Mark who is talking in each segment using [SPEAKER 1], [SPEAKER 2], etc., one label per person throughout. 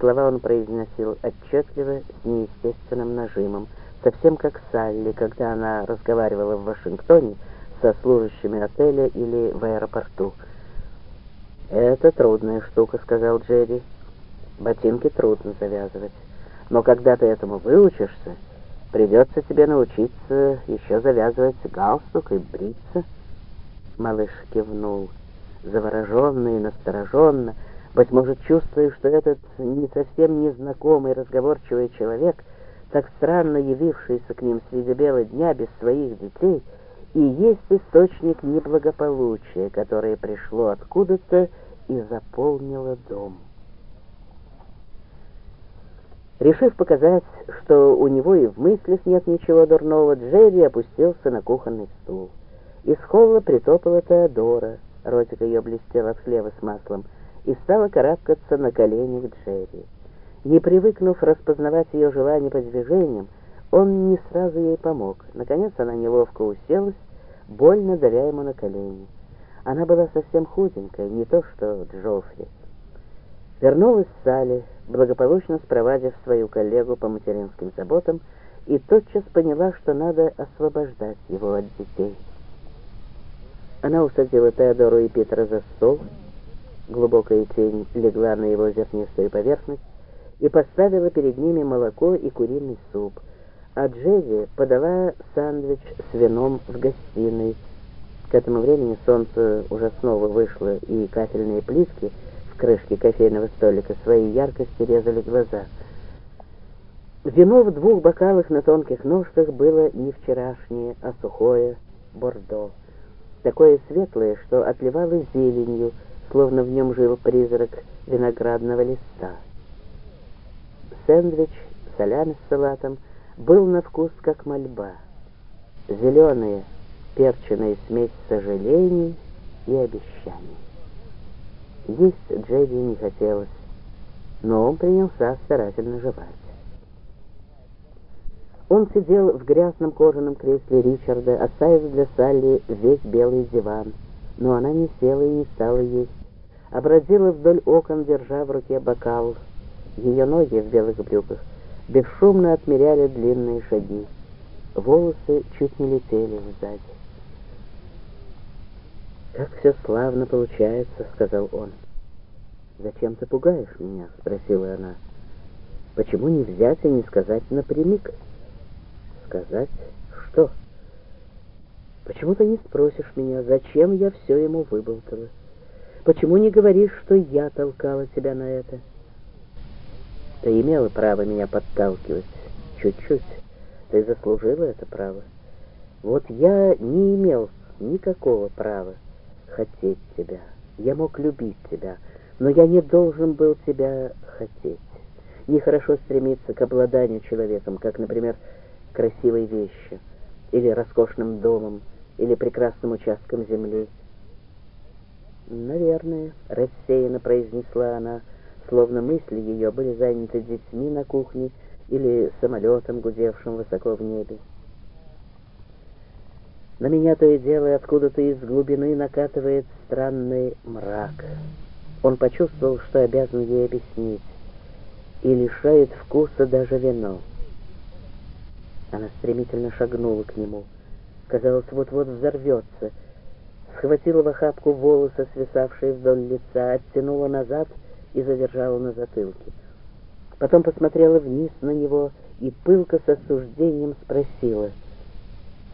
[SPEAKER 1] Слова он произносил отчетливо, с неестественным нажимом, совсем как Салли, когда она разговаривала в Вашингтоне со служащими отеля или в аэропорту. «Это трудная штука», — сказал Джерри. «Ботинки трудно завязывать. Но когда ты этому выучишься, придется тебе научиться еще завязывать галстук и бриться». Малыш кивнул, завороженно и настороженно, быть может, чувствуя, что этот не совсем незнакомый разговорчивый человек, так странно явившийся к ним среди бела дня без своих детей, и есть источник неблагополучия, которое пришло откуда-то и заполнило дом. Решив показать, что у него и в мыслях нет ничего дурного, Джерри опустился на кухонный стул. Из холла притопала Теодора, ротик ее блестел от хлеба с маслом, и стала карабкаться на коленях Джерри. Не привыкнув распознавать ее желание по движениям, он не сразу ей помог. Наконец она неловко уселась, больно давя ему на колени. Она была совсем худенькая, не то что Джоффри. Вернулась Салли, благополучно спровадив свою коллегу по материнским заботам, и тотчас поняла, что надо освобождать его от детей. Она усадила Теодору и Питера за стол, глубокая тень легла на его зернистую поверхность, и поставила перед ними молоко и куриный суп, а Джерри подала сэндвич с вином в гостиной. К этому времени солнце уже снова вышло, и кафельные плитки в крышке кофейного столика своей яркости резали глаза. Вино в двух бокалах на тонких ножках было не вчерашнее, а сухое бордо, такое светлое, что отливало зеленью, словно в нем жил призрак виноградного листа. Сэндвич, солями с салатом, был на вкус как мольба. Зеленая, перченая смесь сожалений и обещаний. Есть Джеди не хотелось, но он принялся старательно жевать. Он сидел в грязном кожаном кресле Ричарда, оставив для Салли весь белый диван, но она не села и не стала есть, а бродила вдоль окон, держа в руке бокал. Ее ноги в белых брюках бесшумно отмеряли длинные шаги. Волосы чуть не летели сзади. «Как все славно получается», — сказал он. «Зачем ты пугаешь меня?» — спросила она. «Почему не взять и не сказать напрямик?» «Сказать что?» «Почему ты не спросишь меня, зачем я все ему выболтала?» Почему не говоришь, что я толкала тебя на это? Ты имела право меня подталкивать. Чуть-чуть. Ты заслужила это право. Вот я не имел никакого права хотеть тебя. Я мог любить тебя, но я не должен был тебя хотеть. Нехорошо стремиться к обладанию человеком, как, например, красивой вещью, или роскошным домом, или прекрасным участком земли. «Наверное», — рассеянно произнесла она, словно мысли ее были заняты детьми на кухне или самолетом, гудевшим высоко в небе. На меня то и дело откуда-то из глубины накатывает странный мрак. Он почувствовал, что обязан ей объяснить, и лишает вкуса даже вино. Она стремительно шагнула к нему. Казалось, вот-вот взорвется — схватила в охапку волосы, свисавшие вдоль лица, оттянула назад и задержала на затылке. Потом посмотрела вниз на него и пылко с осуждением спросила,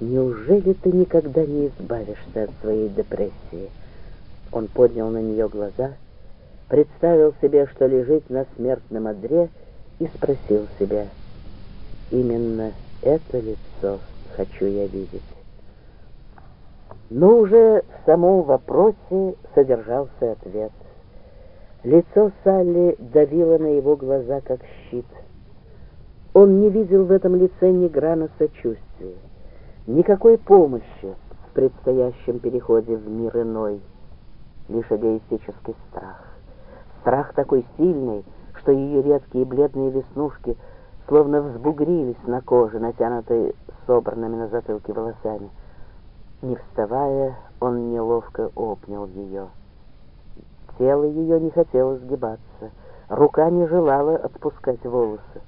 [SPEAKER 1] «Неужели ты никогда не избавишься от своей депрессии?» Он поднял на нее глаза, представил себе, что лежит на смертном одре, и спросил себя, «Именно это лицо хочу я видеть». Но уже в самом вопросе содержался ответ. Лицо Салли давило на его глаза, как щит. Он не видел в этом лице ни грана сочувствия, никакой помощи в предстоящем переходе в мир иной, лишь эгоистический страх. Страх такой сильный, что ее редкие бледные веснушки словно взбугрились на коже, натянутой собранными на затылке волосами. Не вставая, он неловко обнял ее. Тело ее не хотело сгибаться. Рука не желала отпускать волосы.